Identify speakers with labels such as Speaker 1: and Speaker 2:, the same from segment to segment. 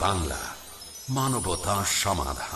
Speaker 1: বাংলা মানবতা সমাধান।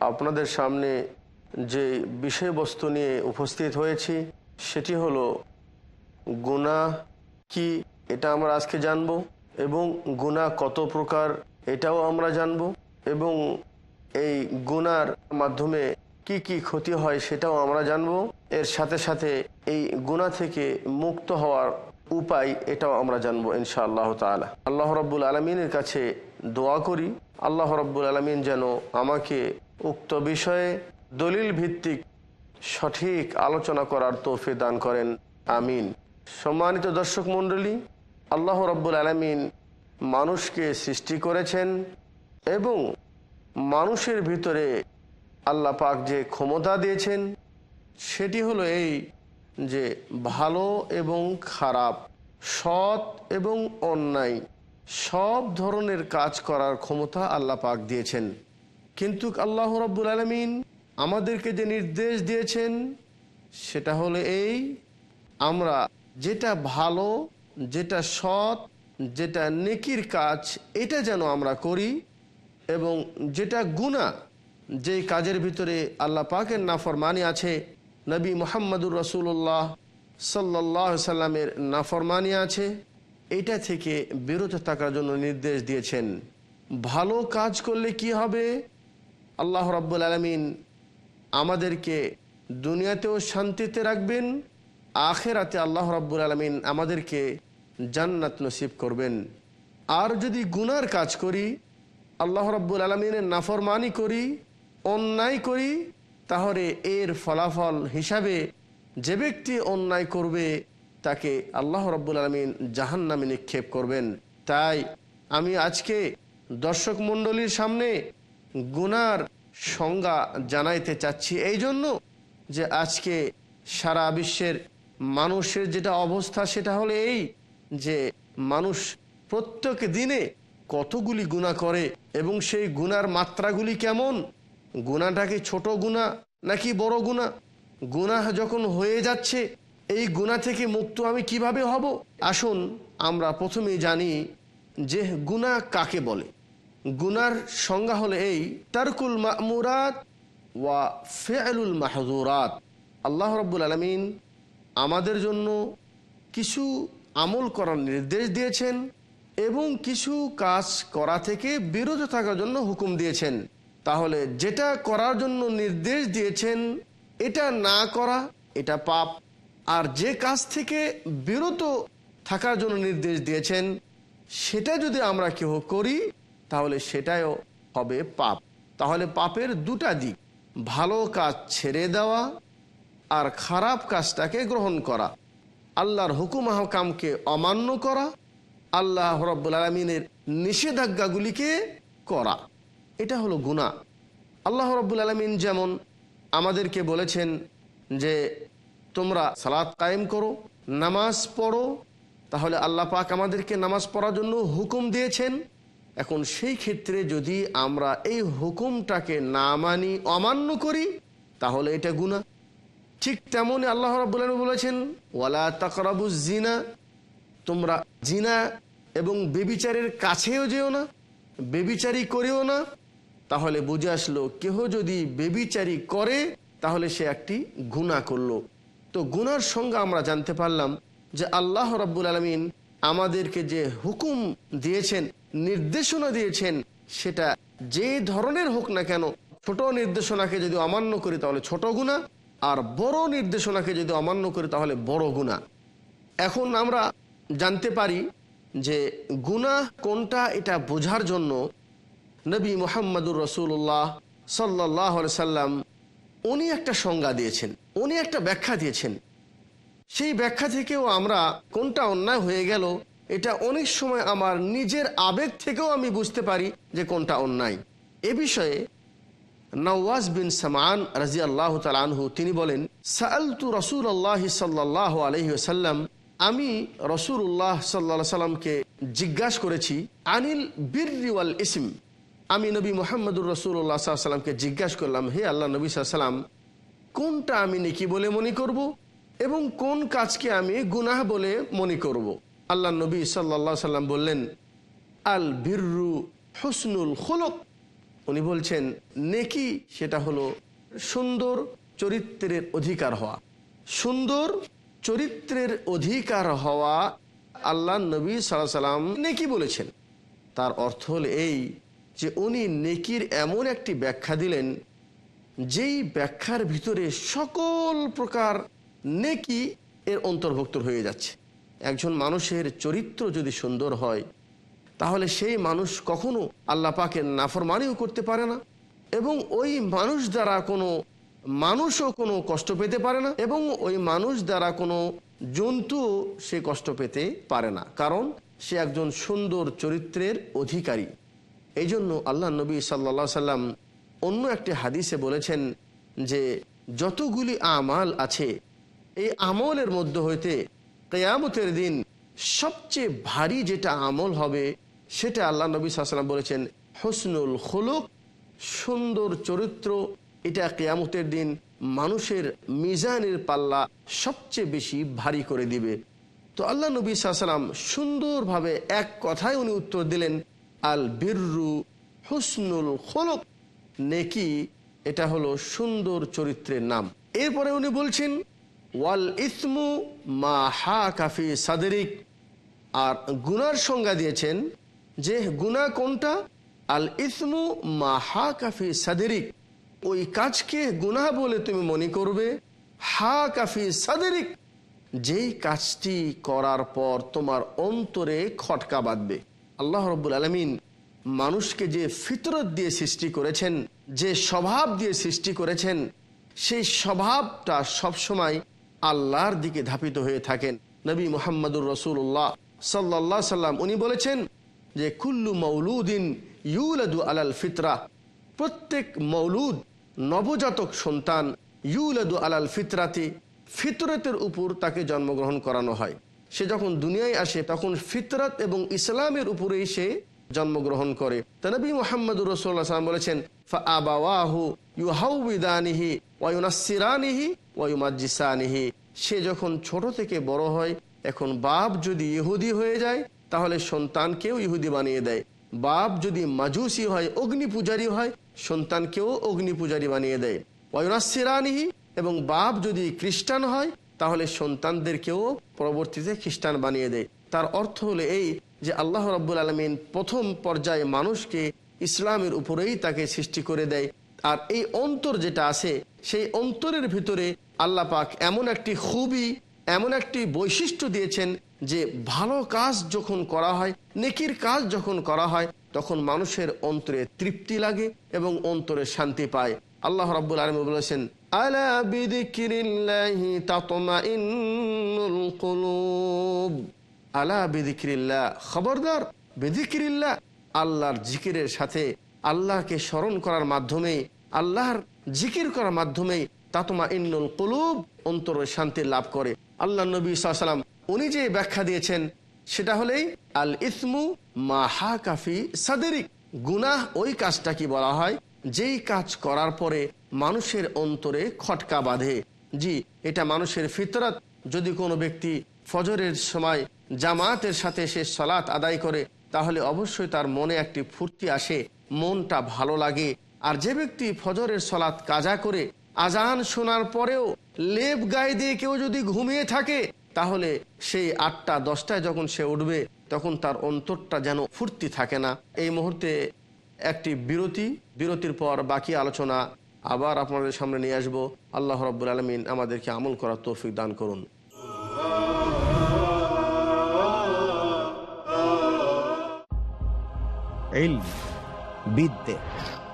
Speaker 2: আপনাদের সামনে যে বিষয়বস্তু নিয়ে উপস্থিত হয়েছি, সেটি হলো গুণা কি এটা আমরা আজকে জানব এবং গুণা কত প্রকার এটাও আমরা জানব এবং এই গুনার মাধ্যমে কি কি ক্ষতি হয় সেটাও আমরা জানব। এর সাথে সাথে এই গুণা থেকে মুক্ত হওয়ার উপায় এটাও আমরা জানব ইনশা আল্লাহ তালা আল্লাহ রব্বুল আলমিনের কাছে দোয়া করি। আল্লাহ রব্বুল আলমিন যেন আমাকে উক্ত বিষয়ে দলিল ভিত্তিক সঠিক আলোচনা করার তৌফে দান করেন। আমিন। সম্মানিত দর্শক মণ্ডলী, আল্লাহ রব্বুল আলমিন মানুষকে সৃষ্টি করেছেন এবং মানুষের ভিতরে আল্লাহ পাক যে ক্ষমতা দিয়েছেন, সেটি হলো এই যে ভালো এবং খারাপ, সৎ এবং অন্যায়, সব ধরনের কাজ করার ক্ষমতা আল্লাহ পাক দিয়েছেন। কিন্তু আল্লাহ রব্বুল আলমিন আমাদেরকে যে নির্দেশ দিয়েছেন, সেটা হলো এই, আমরা যেটা ভালো, যেটা সৎ, যেটা নেকির কাজ, এটা যেন আমরা করি এবং যেটা গুণা যে কাজের ভিতরে আল্লাহ পাকের নাফরমানি আছে, নবী মোহাম্মদুর রসুল্লাহ সাল্লাহ সাল্লামের নাফরমানি আছে, এটা থেকে বিরত থাকার জন্য নির্দেশ দিয়েছেন। ভালো কাজ করলে কি হবে? আল্লাহ রব্বুল আলমিন আমাদেরকে দুনিয়াতেও শান্তিতে রাখবেন, আখেরাতে আল্লাহ রব্বুল আলমিন আমাদেরকে জান্নাত নসিব করবেন। আর যদি গুনার কাজ করি, আল্লাহ রব্বুল আলমিনের নাফরমানি করি, অন্যায় করি, তাহলে এর ফলাফল হিসাবে যে ব্যক্তি অন্যায় করবে, তাকে আল্লাহ রব্বুল আলমিন জাহান নামে নিক্ষেপ করবেন। তাই আমি আজকে দর্শক মণ্ডলীর সামনে গুনার সংজ্ঞা জানাইতে চাচ্ছি। এই জন্য যে আজকে সারা বিশ্বের মানুষের যেটা অবস্থা, সেটা হলো এই যে মানুষ প্রত্যেক দিনে কতগুলি গুণা করে এবং সেই গুনার মাত্রাগুলি কেমন? গুণাটা কি ছোট গুণা নাকি বড় গুণা গুণা যখন হয়ে যাচ্ছে, এই গুণা থেকে মুক্ত আমি কীভাবে হব? আসুন আমরা প্রথমেই জানি যে গুণা কাকে বলে। গুনার সংজ্ঞা হলো এই, তারকুল মামুরাত ওয়া ফেয়ালুল মাহজুরাত আল্লাহ রব্বুল আলমিন আমাদের জন্য কিছু আমল করার নির্দেশ দিয়েছেন এবং কিছু কাজ করা থেকে বিরত থাকার জন্য হুকুম দিয়েছেন। তাহলে যেটা করার জন্য নির্দেশ দিয়েছেন, এটা না করা, এটা পাপ। আর যে কাজ থেকে বিরত থাকার জন্য নির্দেশ দিয়েছেন, সেটা যদি আমরা কেউ করি তাহলে সেটাও হবে পাপ। তাহলে পাপের দুটা দিক, ভালো কাজ ছেড়ে দেওয়া আর খারাপ কাজটাকে গ্রহণ করা। আল্লাহর হুকুম আহকামকে অমান্য করা, আল্লাহ রব্বুল আলমিনের নিষেধাজ্ঞাগুলিকে করা। এটা হলো গুণা আল্লাহ রব্বুল আলমিন যেমন আমাদেরকে বলেছেন যে, তোমরা সালাদ কায়েম করো, নামাজ পড়ো। তাহলে আল্লাহ পাক আমাদেরকে নামাজ পড়ার জন্য হুকুম দিয়েছেন। এখন সেই ক্ষেত্রে যদি আমরা এই হুকুমটাকে না মানি, অমান্য করি, তাহলে এটা গুণা ঠিক তেমনই আল্লাহ রাবুল আলমী বলেছেন, ওয়ালা তাকরাবু জিনা তোমরা জিনা এবং বেবিচারের কাছেও যেও না, বেবিচারি করেও না, তাহলে বুঝে আসলো কেহ যদি বেবিচারি করে, তাহলে সে একটি গুণা করল। তো গুনার সঙ্গে আমরা জানতে পারলাম যে আল্লাহ রাব্বুল আলমিন আমাদেরকে যে হুকুম দিয়েছেন, নির্দেশনা দিয়েছেন, সেটা যে ধরনের হোক না কেন, ছোট নির্দেশনাকে যদি অমান্য করি তাহলে ছোট গুণা, আর বড় নির্দেশনাকে যদি অমান্য করি তাহলে বড় গুণা। এখন আমরা জানতে পারি যে গুনাহ কোনটা, এটা বোঝার জন্য নবী মোহাম্মদুর রসুল্লাহ সাল্লাহ সাল্লাম উনি একটা সংজ্ঞা দিয়েছেন, উনি একটা ব্যাখ্যা দিয়েছেন। সেই ব্যাখ্যা থেকেও আমরা কোনটা অন্যায় হয়ে গেল, এটা অনেক সময় আমার নিজের আবেগ থেকেও আমি বুঝতে পারি যে কোনটা অন্যায়। এ বিষয়ে নওয়াজ বিন সামান রাজি আল্লাহ তালহু তিনি বলেন সালতু রসুল আল্লাহ সাল্লাহ আলহি সাল্লাম আমি রসুল্লাহ সাল্লা সাল্লামকে জিজ্ঞাসা করেছি, আনিল বীর ইসিম? আমি নবী মোহাম্মদুর রসুল্লাহ সাল্লামকে জিজ্ঞাসা করলাম, হে আল্লাহ নবী সাল্লাম কোনটা আমি নেকি বলে মনে করব? এবং কোন কাজকে আমি গুনাহ বলে মনে করব? আল্লাহ নবী সাল্লা সাল্লাম বললেন, আল বিরু হসনুল খোলক। উনি বলছেন, নেকি সেটা হলো সুন্দর চরিত্রের অধিকার হওয়া। সুন্দর চরিত্রের অধিকার হওয়া আল্লাহ নবী সাল্লাহ সাল্লাম নেকি বলেছেন। তার অর্থ হল এই যে উনি নেকির এমন একটি ব্যাখ্যা দিলেন, যেই ব্যাখ্যার ভিতরে সকল প্রকার নেকি এর অন্তর্ভুক্ত হয়ে যাচ্ছে। একজন মানুষের চরিত্র যদি সুন্দর হয়, তাহলে সেই মানুষ কখনো আল্লাহ পাকের নাফরমানিও করতে পারে না এবং ওই মানুষ দ্বারা কোনো মানুষও কোনো কষ্ট পেতে পারে না এবং ওই মানুষ দ্বারা কোনো জন্তু সে কষ্ট পেতে পারে না। কারণ সে একজন সুন্দর চরিত্রের অধিকারী। এই জন্য আল্লাহ নবী সাল্লা সাল্লাম অন্য একটি হাদিসে বলেছেন যে, যতগুলি আমাল আছে এই আমলের মধ্যে হইতে কেয়ামতের দিন সবচেয়ে ভারী যেটা আমল হবে, সেটা আল্লাহ নবী সাল্লাম বলেছেন, হসনুল হলুক সুন্দর চরিত্র। এটা কেয়ামতের দিন মানুষের মিজানের পাল্লা সবচেয়ে বেশি ভারী করে দিবে। তো আল্লাহ নবী সাল্লাম সুন্দরভাবে এক কথায় উনি উত্তর দিলেন, আল বিররু হুসনুল খোলক নেকি, এটা হলো সুন্দর চরিত্রের নাম। এরপরে উনি বলছেন ওয়াল ইসমু মা হা কাফি সাদেরিক। আর গুনার সংজ্ঞা দিয়েছেন যে গুনা কোনটা? আল ইসমু মা হা কাফি সাদেরিক। ওই কাজকে গুনা বলে তুমি মনে করবে? হা কাফি সাদেরিক। যেই কাজটি করার পর তোমার অন্তরে খটকা বাঁধবে। আল্লাহ রব্বুল আলমিন মানুষকে যে ফিতরত দিয়ে সৃষ্টি করেছেন, যে স্বভাব দিয়ে সৃষ্টি করেছেন, সেই স্বভাবটা সবসময় আল্লাহর দিকে ধাপিত হয়ে থাকেন। নবী মোহাম্মদুর রসুল্লাহ সাল্লাহ সাল্লাম, উনি বলেছেন যে, কুল্লু মৌলুদিন ইউলাদু আলাল ফিতরা। প্রত্যেক মৌলুদ নবজাতক সন্তান ইউলাদু আলাল ফিতরাতে, ফিতরতের উপর তাকে জন্মগ্রহণ করানো হয়। সে যখন দুনিয়ায় আসে, তখন ফিতরত এবং ইসলামের উপরেই সে জন্মগ্রহণ করে। তনবী মোহাম্মদুর রসুল্লাহ সাল্লাম বলেছেন, ফা আবাহু ইউহাউবিদানিহি ওয়ুনাসিরানিহি ওয়ুমাজিসানিহি সে যখন ছোট থেকে বড় হয়, এখন বাপ যদি ইহুদি হয়ে যায়, তাহলে সন্তানকেও ইহুদি বানিয়ে দেয়। বাপ যদি মাজুসি হয় অগ্নি পূজারী হয়, সন্তানকেও অগ্নি পূজারী বানিয়ে দেয়। ওয়ুনাসিরানিহি এবং বাপ যদি খ্রিস্টান হয়, তাহলে সন্তানদেরকেও পরবর্তীতে খ্রিস্টান বানিয়ে দেয়। তার অর্থ হলো এই যে আল্লাহ রাব্বুল আলমিন প্রথম পর্যায়ে মানুষকে ইসলামের উপরেই তাকে সৃষ্টি করে দেয়। আর এই অন্তর যেটা আছে সেই অন্তরের ভিতরে আল্লাহ পাক এমন একটি খুবই, এমন একটি বৈশিষ্ট্য দিয়েছেন যে ভালো কাজ যখন করা হয়, নেকির কাজ যখন করা হয়, তখন মানুষের অন্তরে তৃপ্তি লাগে এবং অন্তরে শান্তি পায়। আল্লাহ রাব্বুল আলম বলেছেন বেদিকিরিল্লা খবরদার আল্লাহর জিকিরের সাথে আল্লাহকে স্মরণ করার মাধ্যমে আল্লাহর জিকির করার মাধ্যমে তাতমা ইন্নুল কলুব, অন্তরে শান্তি লাভ করে। আল্লাহ নবী সাল্লাম উনি যে ব্যাখ্যা দিয়েছেন, সেটা হলেই আল ইসমু মা হা কাফি সাদেরিক। গুনাহ ওই কাজটা কি বলা হয়? যেই কাজ করার পরে মানুষের অন্তরে খটকা বাঁধে। জি, এটা মানুষের ফিতরত। যদি কোনো ব্যক্তি ফজরের সময় জামাতের সাথে সে সলাৎ আদায় করে, তাহলে অবশ্যই তার মনে একটি ফুর্তি আসে, মনটা ভালো লাগে। আর যে ব্যক্তি ফজরের সলাৎ কাজা করে আজান শোনার পরেও লেপ গায়ে দিয়ে কেউ যদি ঘুমিয়ে থাকে, তাহলে সেই আটটা, দশটায় যখন সে উঠবে, তখন তার অন্তরটা যেন ফুর্তি থাকে না। এই মুহূর্তে একটি বিরতি, বিরতির পর বাকি আলোচনা আবার আপনাদের সামনে নিয়ে আসব। আল্লাহ রব্বুল আলমিন আমাদেরকে আমল করার তৌফিক দান করুন।
Speaker 3: বিদ্যে।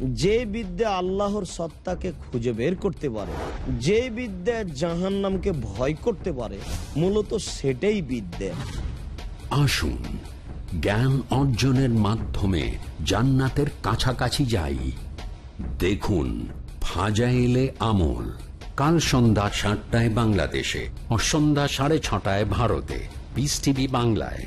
Speaker 3: যে বিদ্যা আল্লাহর সত্তাকে খুঁজে বের করতে পারে, যে বিদ্যা জাহান নামকে ভয় করতে পারে, মূলত সেটাই বিদ্যা।
Speaker 1: আসুন, জ্ঞান অর্জনের মাধ্যমে জান্নাতের কাছাকাছি যাই। দেখুন, ফাজাইলে আমল, কাল সন্ধ্যা সাতটায় বাংলাদেশে ও সন্ধ্যা সাড়ে ছটায় ভারতে। পিস টিভি বাংলায়।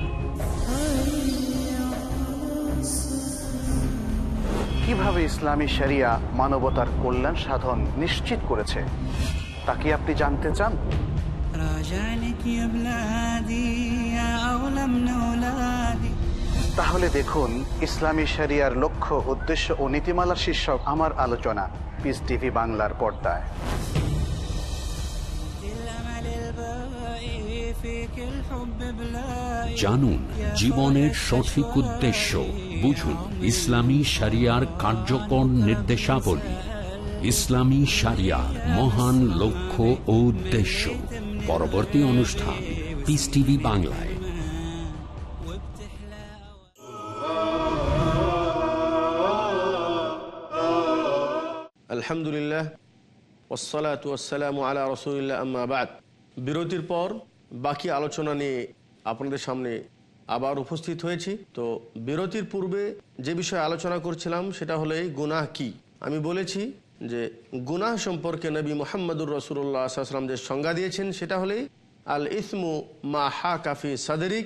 Speaker 4: যেভাবে ইসলামী শরিয়া মানবতার কল্যাণ সাধন নিশ্চিত করেছে, তা কি আপনি জানতে চান? তাহলে দেখুন, ইসলামী শরিয়ার লক্ষ্য, উদ্দেশ্য ও নীতিমালা শীর্ষক আমার আলোচনা পিস টিভি বাংলার পর্দায়।
Speaker 1: জানুন, জীবনের সঠিক উদ্দেশ্য, বুঝুন, ইসলামী শরিয়ার কার্যকর নির্দেশাবলী। ইসলামী শরিয়ার মহান লক্ষ্য ও উদ্দেশ্য। পরবর্তী অনুষ্ঠান পিস টিভি বাংলায়।
Speaker 2: আলহামদুলিল্লাহ ওসালাত ওসালাম আলা রসুলিল্লাহ আম্মাবাদ বিরতির পর বাকি আলোচনা নিয়ে আপনাদের সামনে আবার উপস্থিত হয়েছি। তো বিরতির পূর্বে যে বিষয়ে আলোচনা করছিলাম সেটা হলো এই গুনাহ কি? আমি বলেছি যে গুনাহ সম্পর্কে নবী মোহাম্মদুর রসুল্লাহ আসলাম যে সংজ্ঞা দিয়েছেন সেটা হলেই আল ইসমু মা হা কাফি সাদরিক।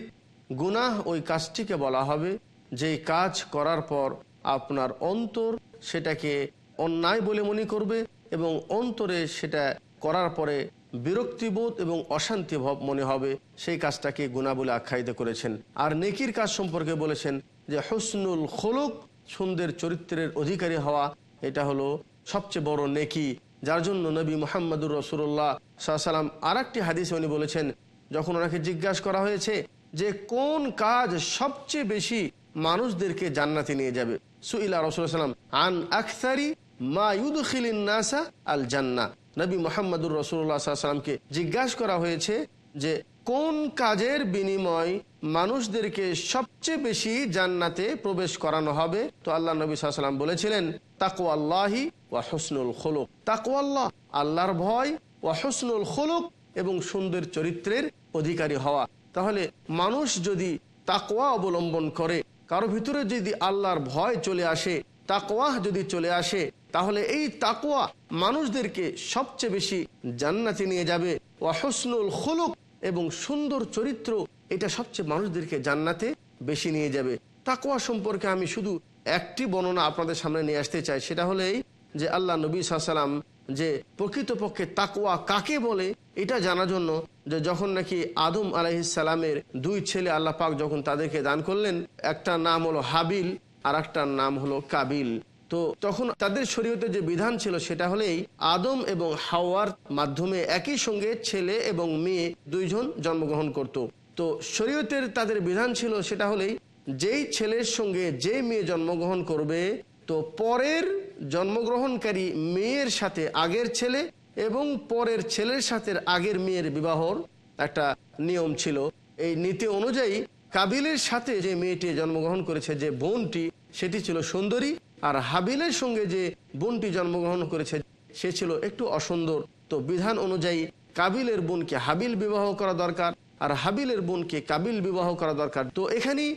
Speaker 2: গুনাহ ওই কাজটিকে বলা হবে যেই কাজ করার পর আপনার অন্তর সেটাকে অন্যায় বলে মনে করবে এবং অন্তরে সেটা করার পরে বিরক্তিবোধ এবং অশান্তি ভাব মনে হবে। সেই কাজটাকে গুণা বলে আখ্যায়িত করেছেন। আর নেকির কাজ সম্পর্কে বলেছেন যে, হুসনুল খোলক, সুন্দর চরিত্রের অধিকারী হওয়া, এটা হলো সবচেয়ে বড় নেকি। যার জন্য নবী মোহাম্মদুর রসুল্লাহ সাল্লাম আর একটি হাদিসে উনি বলেছেন, যখন ওনাকে জিজ্ঞাসা করা হয়েছে যে, কোন কাজ সবচেয়ে বেশি মানুষদেরকে জান্নাতে নিয়ে যাবে? সুইলা রসুলাম আন আখতারি মা ইউদখিলিন নাসা আল জান্না নবী মোহাম্মদুর রসুল্লাহ সাল্লামকে জিজ্ঞাসা করা হয়েছে যে, কোন কাজের বিনিময় মানুষদেরকে সবচেয়ে বেশি জান্নাতে প্রবেশ করানো হবে? তো আল্লাহ নবী সাল্লাম বলেছিলেন তাকু আল্লাহি ওয়া হসনুল খোলক। তাকু আল্লাহ আল্লাহর ভয় ওয়া হসনুল খোলক এবং সুন্দর চরিত্রের অধিকারী হওয়া। তাহলে মানুষ যদি তাকওয়া অবলম্বন করে, কারও ভিতরে যদি আল্লাহর ভয় চলে আসে, তাকওয়াহ যদি চলে আসে তাহলে এই তাকওয়া মানুষদেরকে সবচেয়ে বেশি জান্নাতে নিয়ে যাবে। ওয়াহসনুল খুলুক এবং সুন্দর চরিত্র এটা সবচেয়ে মানুষদেরকে জান্নাতে বেশি নিয়ে যাবে। তাকওয়া সম্পর্কে আমি শুধু একটি বর্ণনা আপনাদের সামনে নিয়ে আসতে চাই, সেটা হলেই যে আল্লাহ নবী সাল্লাম যে প্রকৃতপক্ষে তাকওয়া কাকে বলে, এটা জানার জন্য যে যখন নাকি আদম আলাইসালামের দুই ছেলে আল্লাহ পাক যখন তাদেরকে দান করলেন, একটা নাম হলো হাবিল আর একটা নাম হলো কাবিল। তো তখন তাদের শরীয়তে যে বিধান ছিল সেটা হলেই আদম এবং হাওয়ার মাধ্যমে একই সঙ্গে ছেলে এবং মেয়ে দুইজন জন্মগ্রহণ করত। তো শরীয়তের তাদের বিধান ছিল সেটা হলেই যেই ছেলের সঙ্গে যে মেয়ে জন্মগ্রহণ করবে, তো পরের জন্মগ্রহণকারী মেয়ের সাথে আগের ছেলে এবং পরের ছেলের সাথে আগের মেয়ের বিবাহর একটা নিয়ম ছিল। এই নীতি অনুযায়ী কাবিলের সাথে যে মেয়েটি জন্মগ্রহণ করেছে, যে বোনটি, সেটি ছিল সুন্দরী। আর হাবিলের সঙ্গে যে বোনটি জন্মগ্রহণ করেছে, সে ছিল একটু অসুন্দর। তো বিধান অনুযায়ী কাবিলের বোনকে হাবিল বিবাহ করা দরকার, আর হাবিলের বোনকে কাবিল বিবাহ করা দরকার। তো এখানেই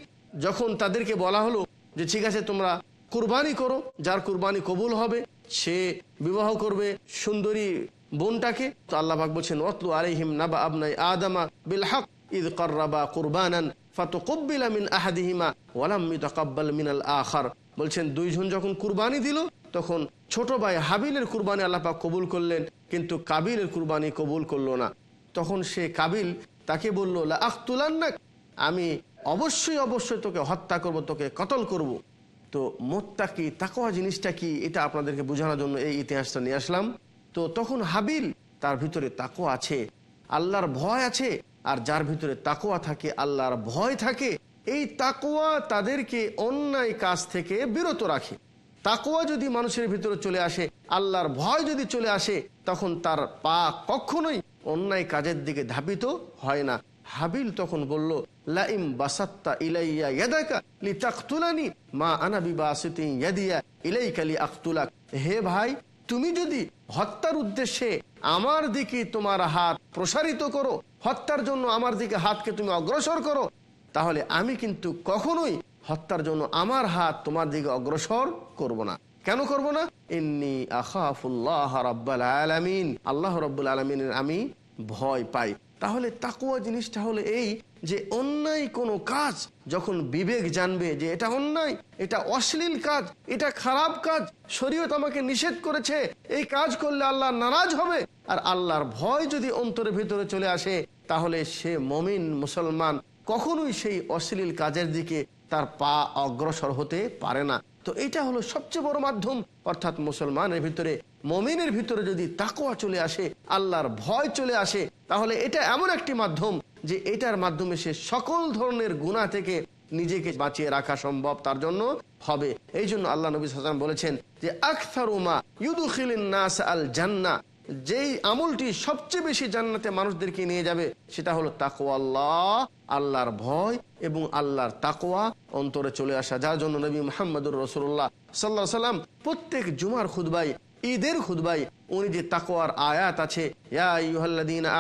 Speaker 2: যখন তাদেরকে বলা হলো যে, ঠিক আছে, তোমরা কুরবানি করো, যার কুরবানি কবুল হবে, সে বিবাহ করবে সুন্দরী বোনটাকে। তো আল্লাহ বলছেন অতলু আলাইহিম নাবা আবনাই আদামা বিল হক। ইদ কররাবা কুরবানান ফাতুকব্বিলা মিন আহাদিহিমা ওয়ালাম ইতাকাব্বাল মিনাল আখার। বলছেন, দুইজন যখন কুরবানি দিল, তখন ছোট ভাই হাবিলের কুরবানি আল্লাহ কবুল করলেন, কিন্তু কাবিলের কুরবানি কবুল করল না। তখন সে কাবিল তাকে বলল আখতুলান্নাক, আমি অবশ্যই অবশ্যই তোকে হত্যা করব, তোকে কতল করব। তো মোত্তা কি তাকোয়া জিনিসটা কি, এটা আপনাদেরকে বোঝানোর জন্য এই ইতিহাসটা নিয়ে আসলাম। তো তখন হাবিল তার ভিতরে তাকোয়া আছে, আল্লাহর ভয় আছে আর যার ভিতরে তাকোয়া থাকে, আল্লাহর ভয় থাকে, এই তাকোয়া তাদেরকে অন্যায় কাজ থেকে বিরত রাখে। তাকোয়া যদি মানুষের ভিতরে চলে আসে, আল্লাহর ভয় যদি চলে আসে, তখন তার পা কখনোই অন্যায় কাজের দিকে ধাবিত হয় না। হাবিল তখন বলল, লাইম বাসাত্তা ইলাইয়া ইয়াদাকা লি তাকতুলানি মা আনা বিবাসিতি ইয়াদিয়া ইলাইকা লি আকতুলাক হে ভাই, তুমি যদি হত্যার উদ্দেশ্যে আমার দিকে তোমার হাত প্রসারিত করো হত্যার জন্য আমার দিকে হাতকে তুমি অগ্রসর করো, তাহলে আমি কিন্তু কখনোই হত্যার জন্য আমার হাত তোমার দিকে অগ্রসর করব না। কেন করব না? এমনি আখাফুল্লাহ রব্বাল আলমিন। আল্লাহ রব্বুল আলামিনের আমি ভয় পাই। তাহলে তাকুয়া জিনিসটা হলো এই যে অন্যায় কোনো কাজ, যখন বিবেক জানবে যে এটা অন্যায়, এটা অশ্লীল কাজ, এটা খারাপ কাজ, শরীয়ত আমাকে নিষেধ করেছে, এই কাজ করলে আল্লাহ নারাজ হবে। আর আল্লাহর ভয় যদি অন্তরের ভিতরে চলে আসে, তাহলে সে মমিন মুসলমান কখনোই সেই অশ্লীল কাজের দিকে তার পা অগ্রসর হতে পারে না। তো এটা হলো সবচেয়ে বড় মাধ্যম। অর্থাৎ মুসলমানের ভিতরে, মমিনের ভিতরে যদি তাকোয়া চলে আসে, আল্লাহর ভয় চলে আসে, তাহলে এটা এমন একটি মাধ্যম যে এটার মাধ্যমে সে সকল ধরনের গুণা থেকে নিজেকে বাঁচিয়ে রাখা সম্ভব, তার জন্য হবে। এই জন্য আল্লাহ নবী হাসান বলেছেন যে আখতারুমা নাস আল জান্না যেই আমলটি সবচেয়ে বেশি জান্নাতে মানুষদেরকে নিয়ে যাবে, সেটা হলো তাকোয়া আল্লাহ, আল্লাহর ভয় এবং আল্লাহর তাকোয়া অন্তরে চলে আসা। যার জন্য নবী মোহাম্মদুর রসুল্লাহ সাল্লাহ সাল্লাম প্রত্যেক জুমার খুদবাই ঈদের খুদবাই উনি যে তাকোয়ার আয়াত আছে, ইয়া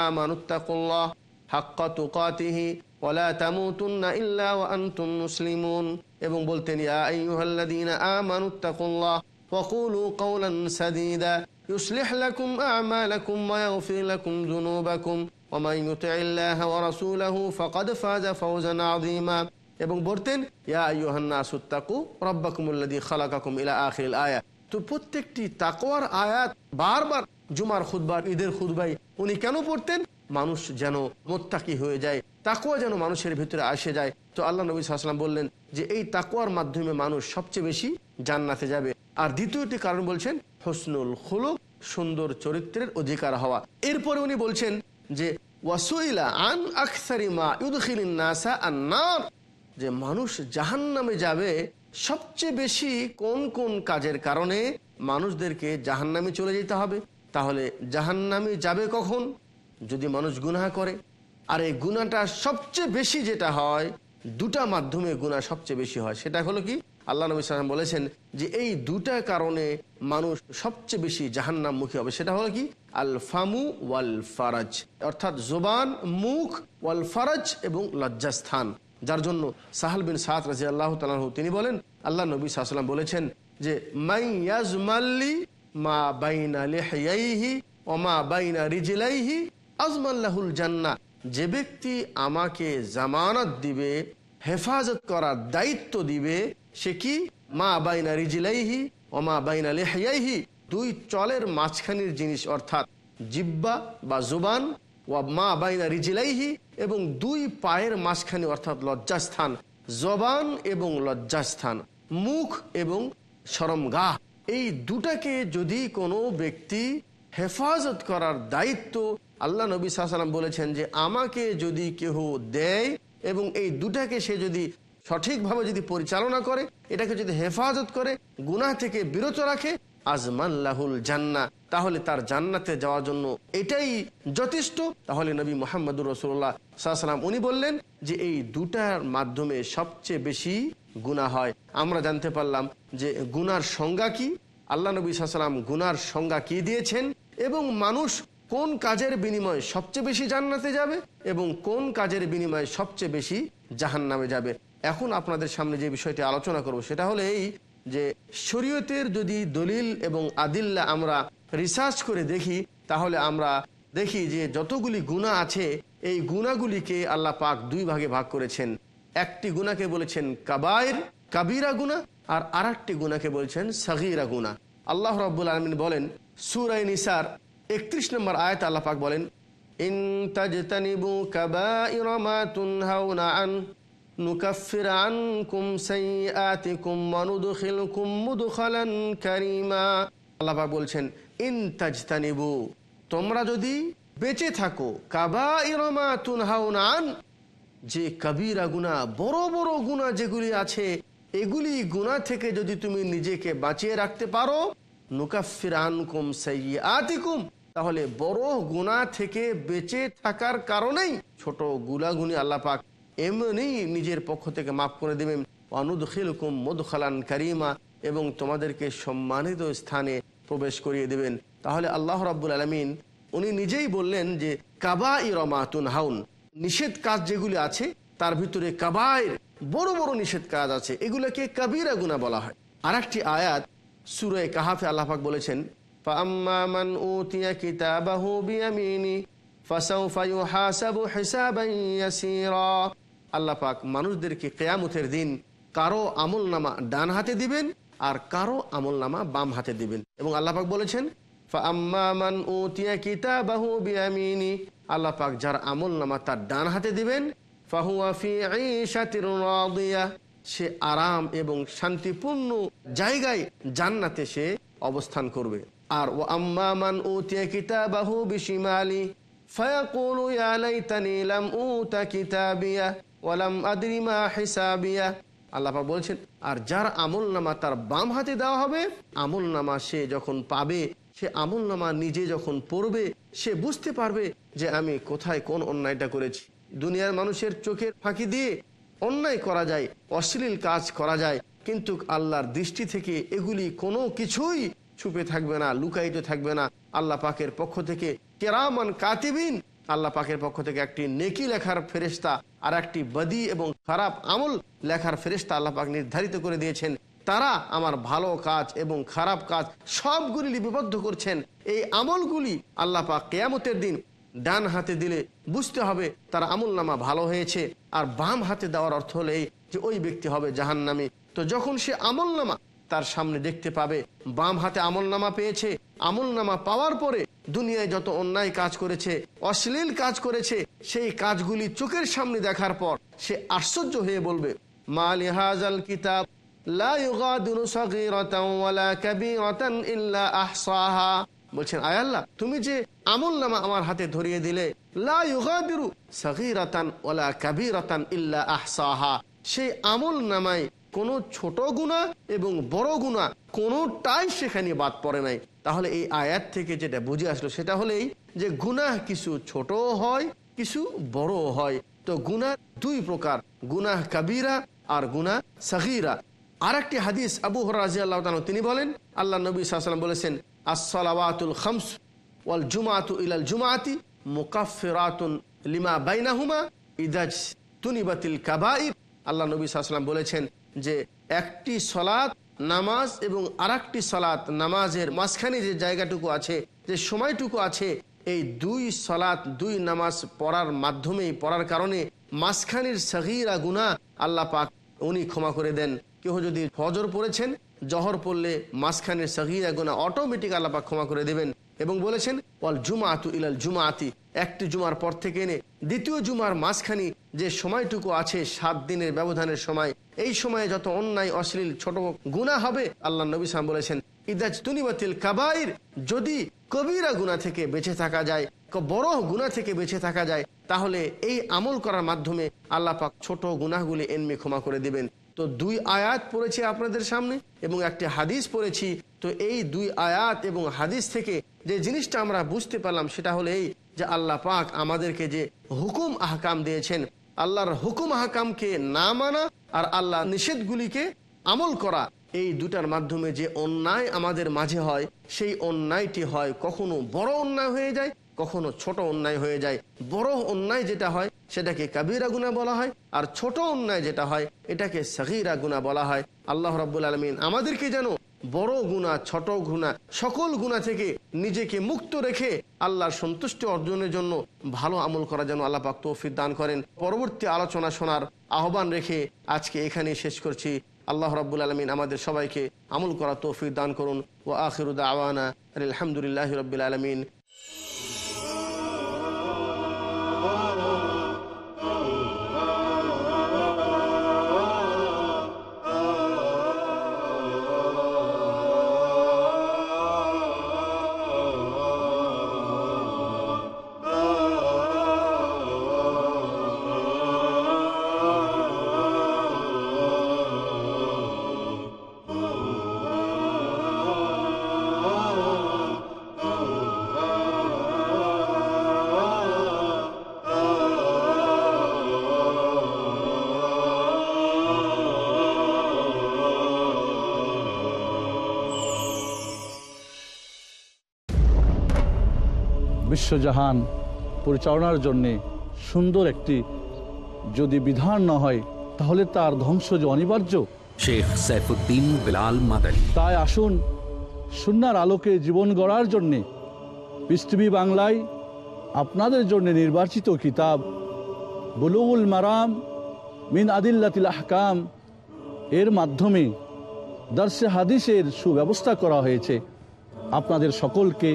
Speaker 2: আমানুত্তাকুল্লাহ হাক্কা তুকাতিহি ওয়ালা তামুতুন্না ইল্লা ওয়া আনতুম মুসলিমুন এবং বলতেন ইয়া আইয়ুহাল্লাযীনা আমানুত্তাকুল্লাহ وقولوا قولا سديدا يصلح لكم أعمالكم ويغفر لكم ذنوبكم ومن يطع الله ورسوله فقد فاز فوزا عظيما এবং বলতেন ইয়া আইয়ুহান্নাসু তাকু রাব্বাকুমুল্লাযী খালাকাকুম ইলা আখিরিল আয়াত তো প্রত্যেকটি তাকওয়ার আয়াত বারবার জুমার খুদবার ঈদের খুদবাই উনি কেন পড়তেন মানুষ যেন মোত্তাকি হয়ে যায় তাকুয়া যেন মানুষের ভিতরে আসে যায়। তো আল্লাহ নবী সাল্লাম বললেন যে, এই তাকুয়ার মাধ্যমে মানুষ সবচেয়ে বেশি জান্নাতে যাবে। আর দ্বিতীয়টি কারণ বলছেন, হসনুল খুলুক, সুন্দর চরিত্রের অধিকার হওয়া। এরপরে উনি বলছেন যে আন যে মানুষ জাহান নামে যাবে, সবচেয়ে বেশি কোন কোন কাজের কারণে মানুষদেরকে জাহান নামে চলে যেতে হবে? তাহলে জাহান নামে যাবে কখন? যদি মানুষ গুনাহ করে, আর এই গুণাটা সবচেয়ে বেশি যেটা হয়, দুটা মাধ্যমে গুণা সবচেয়ে বেশি হয়। সেটা হলো কি? আল্লাহ নবী সালাম বলেছেন যে এই দুটা কারণে মানুষ সবচেয়ে বেশি জাহান্নাম মুখী হবে। সেটা হলো কি? আল ফামু ওয়াল ফারাজ, অর্থাৎ জোবান, মুখ, ওয়াল ফারাজ এবং লজ্জাস্থান। যার জন্য সাহাল বিন সাদ রাজি আল্লাহ তিনি বলেন, আল্লাহ নবী সাল্লাম বলেছেন যে, মাই ইয়াজমাল্লি মা বাইনা লেহাইহি ওমা বাইনা রিজিলাইহি আজমাল্লাহুল জান্না যে ব্যক্তি আমাকে জামানত দিবে, হেফাজত করার দায়িত্ব দিবে, সে কি? মা বাইনা রিজিলাইহি ওমা বাইনা লেহাইহি দুই চলের মাঝখানির জিনিস অর্থাৎ জিব্বা বা জুবান ও মা বাইনা রিজিলাইহি এবং দুই পায়ের মাঝখানে অর্থাৎ লজ্জাস্থান, জবান এবং লজ্জাস্থান, মুখ এবং সরমগাহ। এই দুটাকে যদি কোনো ব্যক্তি হেফাজত করার দায়িত্ব আল্লাহ নবী সাল্লাম বলেছেন যে আমাকে যদি কেহ দেয় এবং এই দুটাকে সে যদি সঠিকভাবে যদি পরিচালনা করে, এটাকে যদি হেফাজত করে, গুনাহ থেকে বিরত রাখে আজমাল্লাহুল জান্না তাহলে তার জান্নাতে যাওয়ার জন্য এটাই যথেষ্ট। তাহলে নবী মোহাম্মদুর রসুল্লাহ সাল্লাম উনি বললেন যে এই দুটার মাধ্যমে সবচেয়ে বেশি গুণা হয়। আমরা জানতে পারলাম যে গুনার সংজ্ঞা কি আল্লাহ নবী সাল্লাম গুনার সংজ্ঞা কি দিয়েছেন এবং মানুষ কোন কাজের বিনিময়ে সবচেয়ে বেশি জান্নাতে যাবে এবং কোন কাজের বিনিময়ে সবচেয়ে বেশি জাহান নামে যাবে? এখন আপনাদের সামনে যে বিষয়টি আলোচনা করব সেটা হলো এই যে শরীয়তের যদি দলিল এবং আদিল্লা আমরা রিসার্চ করে দেখি, তাহলে আমরা দেখি যে যতগুলি গুণা আছে, এই গুণাগুলিকে আল্লাহ পাক দুই ভাগে ভাগ করেছেন। একটি গুণাকে বলেছেন কাবায়ের কাবিরা গুণা আর আর একটি গুণাকে বলছেন সাগিরা গুণা আল্লাহ রাব্বুল আলমিন বলেন সুরাই নিসার একত্রিশ নম্বর আয়াত আল্লাহ পাক বলেন তুনহাউনা বলছেন তোমরা যদি বেঁচে থাকো, কাবাইরা মা তুনহাউনা আন, যে কবিরা গুণা বড় বড় গুণা যেগুলি আছে এগুলি গুণা থেকে যদি তুমি নিজেকে বাঁচিয়ে রাখতে পারো নুকাফির সাইয়াতিকুম তাহলে বড় গুণা থেকে বেঁচে থাকার কারণেই ছোট গুলাগুনি আল্লাহ পাক এমনি নিজের পক্ষ থেকে মাফ করে দেবেন। অনুদখিলকুম মধুখালান কারিমা, এবং তোমাদেরকে সম্মানিত স্থানে প্রবেশ করিয়ে দেবেন। তাহলে আল্লাহ রাব্বুল আলমিন, উনি নিজেই বললেন যে কাবা ইরমাতুন হাউন নিষেধ কাজ যেগুলি আছে তার ভিতরে কাবায়ের বড় বড় নিষেধ কাজ আছে। এগুলোকে কাবিরা গুণা বলা হয়। আর একটি আয়াত সুরে কাহাফে আল্লাহাক বলেছেন আল্লাপাক মানুষদেরকে কেয়ামতের দিন কারও আমল নামা ডান হাতে দিবেন আর কারও আমল নামা বাম হাতে দিবেন। এবং আল্লাপাক বলেছেন আল্লাপাক যার আমল নামা তার ডান হাতে দিবেন ফাহুয়া ফি ঈশাতির রাদিয়া। সে আরাম এবং শান্তিপূর্ণ জায়গায় জান্নাতে সে অবস্থান করবে। আর ও আম্মা মান উতিয়া কিতাবাহু বিশিমালি, ফায়াকুলু ইয়া লাইতানি লাম উতা কিতাবিয়া ওয়া লাম আদরি মা হিসাবিয়া। বলছেন, আর যার আমল নামা তার বাম হাতে দেওয়া হবে আমল নামা সে যখন পাবে, সে আমল নামা নিজে যখন পড়বে, সে বুঝতে পারবে যে আমি কোথায় কোন অন্যায়টা করেছি। দুনিয়ার মানুষের চোখের ফাঁকি দিয়ে অন্যায় করা যায়, অশ্লীল কাজ করা যায়, কিন্তু আল্লাহর দৃষ্টি থেকে এগুলি কোনো কিছুই ছুপে থাকবে না, লুকায়িত থাকবে না। আল্লাহ পাকের পক্ষ থেকে কেরামান কাতিবিন, আল্লাহ পাকের পক্ষ থেকে একটি নেকি লেখার ফেরেস্তা আর একটি বদি এবং খারাপ আমল লেখার ফেরেস্তা আল্লাহ পাক নির্ধারিত করে দিয়েছেন। তারা আমার ভালো কাজ এবং খারাপ কাজ সবগুলি লিপিবদ্ধ করছেন। এই আমলগুলি আল্লাহ পাক কেয়ামতের দিন ডান হাতে দিলে বুঝতে হবে তার আমল নামা ভালো হয়েছে, আর বাম হাতে দেওয়ার অর্থ হলে যে ওই ব্যক্তি হবে জাহান নামে তো যখন সে আমল নামা তার সামনে দেখতে পাবে, বাম হাতে আমল নামা পেয়েছে, আমল নামা পাওয়ার পরে দুনিয়ায় যত অন্যায় কাজ করেছে, অশ্লীল কাজ করেছে, সেই কাজগুলি চোখের সামনে দেখার পর সে আশ্চর্য হয়ে বলবে কিতাব, লা ইউগাদিরু সাগীরাতান ওয়ালা কাবীরাতান ইল্লা আহসাহা। বলছেন, আয় আল্লাহ, তুমি যে আমল নামা আমার হাতে ধরিয়ে দিলে সেই আমল নামায় কোনো ছোট গুণা এবং বড় গুণা কোনোটাই সেখানে বাদ পড়ে নাই। তাহলে এই আয়াত থেকে যেটা বুঝে আসলো সেটা হলেই যে গুনাহ কিছু ছোট হয়, কিছু বড় হয়। তো গুনাহ দুই প্রকার, গুনাহ কাবিরা আর গুনাহ সাগিরা। আর একটি হাদিস আবু হরাজি আল্লাহ তিনি বলেন, আল্লাহ নবী সাল্লাম বলেছেন আসসালাওয়াতুল ওয়াল ইলাল লিমা বাইনাহুমা ইদাজ আল্লাহ বলেছেন যে একটি সলাৎ নামাজ এবং আরেকটি সলাৎ নামাজের মাঝখানে যে জায়গাটুকু আছে, যে সময়টুকু আছে, এই দুই সলাৎ দুই নামাজ পড়ার মাধ্যমেই পড়ার কারণে মাঝখানির সগিরা গুণা আল্লাহ পাক উনি ক্ষমা করে দেন। কেউ যদি ফজর পড়েছেন জহর পড়লে মাঝখানের সগিরা গুণা অটোমেটিক আল্লাহ পাক ক্ষমা করে দেবেন। এবং বলেছেন, ওয়াল জুমাতু ইলাল জুমা আতি একটি জুমার পর থেকে এনে দ্বিতীয় জুমার মাঝখানি যে সময়টুকু আছে, সাত দিনের ব্যবধানের সময়, এই সময়ে যত অন্যায়, অশ্লীল, ছোট গুণা হবে, আল্লাহ নবী সাম বলেছেন ইদাজ তুনিবাতিল কাবাইর যদি কবিরা গুণা থেকে বেঁচে থাকা যায় বড় গুণা থেকে বেঁচে থাকা যায়, তাহলে এই আমল করার মাধ্যমে আল্লাহ পাক ছোট গুনাহগুলি এনমে ক্ষমা করে দিবেন। তো দুই আয়াত পড়েছি আপনাদের সামনে এবং একটি হাদিস পড়েছি। তো এই দুই আয়াত এবং হাদিস থেকে যে জিনিসটা আমরা বুঝতে পারলাম সেটা হলো এই যে আল্লাহ পাক আমাদেরকে যে হুকুম আহকাম দিয়েছেন, আল্লাহর হুকুম আহকামকে না মানা আর আল্লাহ নিষেধগুলিকে আমল করা, এই দুটার মাধ্যমে যে অন্যায় আমাদের মাঝে হয়, সেই অন্যায়টি হয় কখনো বড় অন্যায় হয়ে যায় কখনো ছোট অন্যায় হয়ে যায়। বড় অন্যায় যেটা হয়, সেটাকে কাবিরা গুণা বলা হয়, আর ছোট অন্যায় যেটা হয়, এটাকে সগিরা গুণা বলা হয়। আল্লাহ রাব্বুল আলমিন আমাদেরকে যেন বড় গুণা, ছোট গুণা, সকল গুণা থেকে নিজেকে মুক্ত রেখে আল্লাহর সন্তুষ্টি অর্জনের জন্য ভালো আমল করা যেন আল্লাহ পাক তৌফিক দান করেন। পরবর্তী আলোচনা শোনার আহ্বান রেখে আজকে এখানেই শেষ করছি। আল্লাহ রাব্বুল আলমিন আমাদের সবাইকে আমল করা তৌফিক দান করুন। ও আখিরুদ্দা আওয়ানা আলহামদুলিল্লাহ রবিল আলমিন।
Speaker 5: বিশ্বজাহান পরিচালনার জন্যে সুন্দর একটি যদি বিধান না হয় তাহলে তার ধ্বংস যে অনিবার্য।
Speaker 1: শেখ সাইফুদ্দিন বিলাল মাদানী।
Speaker 5: তাই আসুন সুনার আলোকে জীবন গড়ার জন্যে পৃথিবী বাংলায় আপনাদের জন্য নির্বাচিত কিতাব বুলুগুল মারাম মিন আদিল্লাতিল আহকাম এর মাধ্যমে দর্শে হাদিসের সুব্যবস্থা করা হয়েছে। আপনাদের সকলকে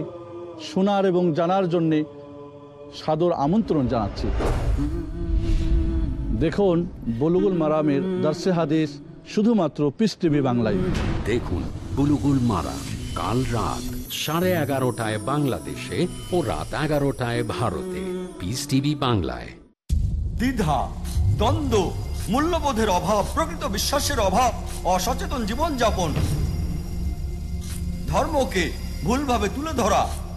Speaker 5: শোনার এবং জানার জন্যে সাদর আমন্ত্রণ জানাচ্ছি। দেখুন বলুগুল মারামের দর্শে হাদিস শুধুমাত্র পিস টিভি বাংলায়।
Speaker 1: দেখুন বুলুগুল মারা কাল রাত সাড়ে এগারোটায় বাংলাদেশে ও রাত এগারোটায় ভারতে। পিস টিভি বাংলায়।
Speaker 6: দ্বিধা দ্বন্দ্ব মূল্যবোধের অভাব প্রকৃত বিশ্বাসের অভাব অসচেতন জীবনযাপন ধর্মকে ভুলভাবে তুলে ধরা